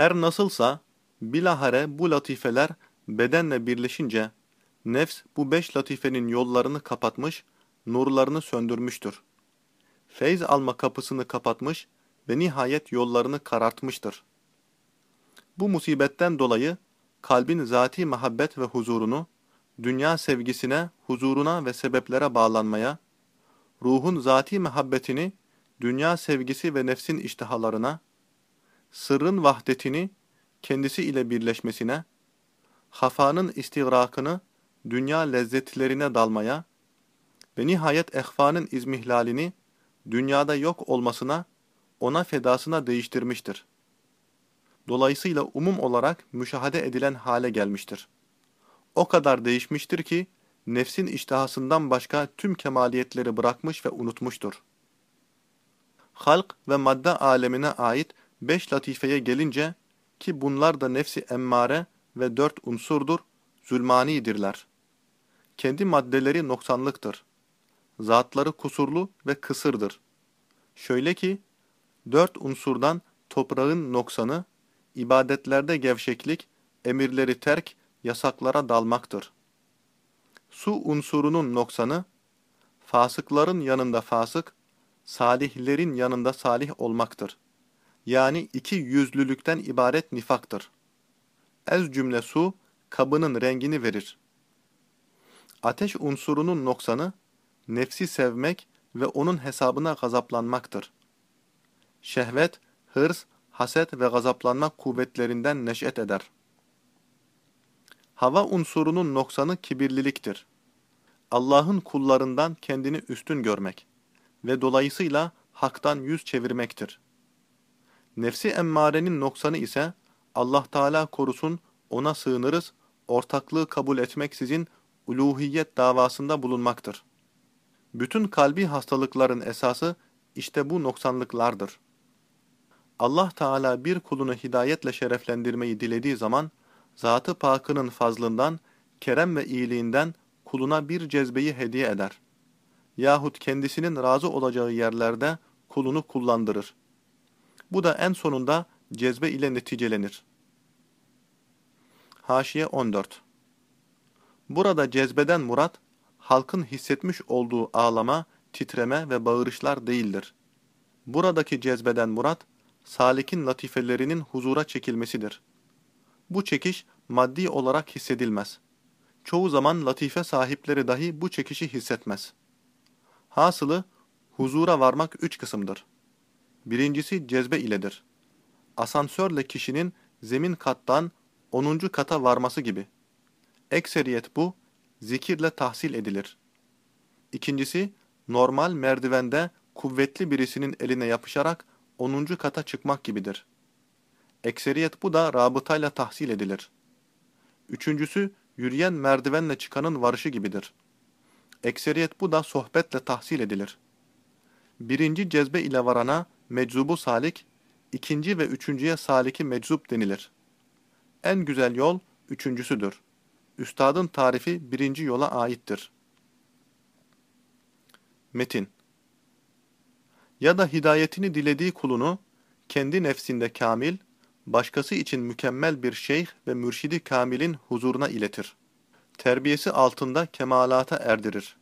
Her nasılsa bilahare bu latifeler bedenle birleşince nefs bu beş latifenin yollarını kapatmış, nurlarını söndürmüştür. Feyz alma kapısını kapatmış ve nihayet yollarını karartmıştır. Bu musibetten dolayı kalbin zati muhabbet ve huzurunu, dünya sevgisine, huzuruna ve sebeplere bağlanmaya, ruhun zati muhabbetini, dünya sevgisi ve nefsin iştihalarına, sırrın vahdetini, kendisi ile birleşmesine, hafanın istigrakını, dünya lezzetlerine dalmaya ve nihayet ehfanın izmihlalini, dünyada yok olmasına, ona fedasına değiştirmiştir. Dolayısıyla umum olarak müşahede edilen hale gelmiştir. O kadar değişmiştir ki, nefsin iştihasından başka tüm kemaliyetleri bırakmış ve unutmuştur. Halk ve madde alemine ait beş latifeye gelince, ki bunlar da nefsi emmare ve dört unsurdur, zulmanidirler. Kendi maddeleri noksanlıktır. Zatları kusurlu ve kısırdır. Şöyle ki, dört unsurdan toprağın noksanı, ibadetlerde gevşeklik, emirleri terk, yasaklara dalmaktır. Su unsurunun noksanı, fasıkların yanında fasık, salihlerin yanında salih olmaktır. Yani iki yüzlülükten ibaret nifaktır. Ez cümle su, kabının rengini verir. Ateş unsurunun noksanı, nefsi sevmek ve onun hesabına gazaplanmaktır. Şehvet, hırs, haset ve gazaplanma kuvvetlerinden neş'et eder. Hava unsurunun noksanı kibirliliktir. Allah'ın kullarından kendini üstün görmek ve dolayısıyla haktan yüz çevirmektir. Nefsi emmarenin noksanı ise Allah Teala korusun ona sığınırız, ortaklığı kabul etmeksizin uluhiyet davasında bulunmaktır. Bütün kalbi hastalıkların esası işte bu noksanlıklardır. Allah Teala bir kulunu hidayetle şereflendirmeyi dilediği zaman, Zatı Pak'ının fazlından, kerem ve iyiliğinden kuluna bir cezbeyi hediye eder. Yahut kendisinin razı olacağı yerlerde kulunu kullandırır. Bu da en sonunda cezbe ile neticelenir. Haşiye 14 Burada cezbeden murat, halkın hissetmiş olduğu ağlama, titreme ve bağırışlar değildir. Buradaki cezbeden murat, salikin latifelerinin huzura çekilmesidir. Bu çekiş maddi olarak hissedilmez. Çoğu zaman latife sahipleri dahi bu çekişi hissetmez. Hasılı, huzura varmak üç kısımdır. Birincisi cezbe iledir. Asansörle kişinin zemin kattan 10. kata varması gibi. Ekseriyet bu, zikirle tahsil edilir. İkincisi, normal merdivende kuvvetli birisinin eline yapışarak 10. kata çıkmak gibidir. Ekseriyet bu da rabıtayla tahsil edilir. Üçüncüsü, yürüyen merdivenle çıkanın varışı gibidir. Ekseriyet bu da sohbetle tahsil edilir. Birinci cezbe ile varana meczubu salik, ikinci ve üçüncüye saliki meczup denilir. En güzel yol üçüncüsüdür. Üstadın tarifi birinci yola aittir. Metin Ya da hidayetini dilediği kulunu, kendi nefsinde kamil, başkası için mükemmel bir şeyh ve mürşidi kamilin huzuruna iletir. Terbiyesi altında kemalata erdirir.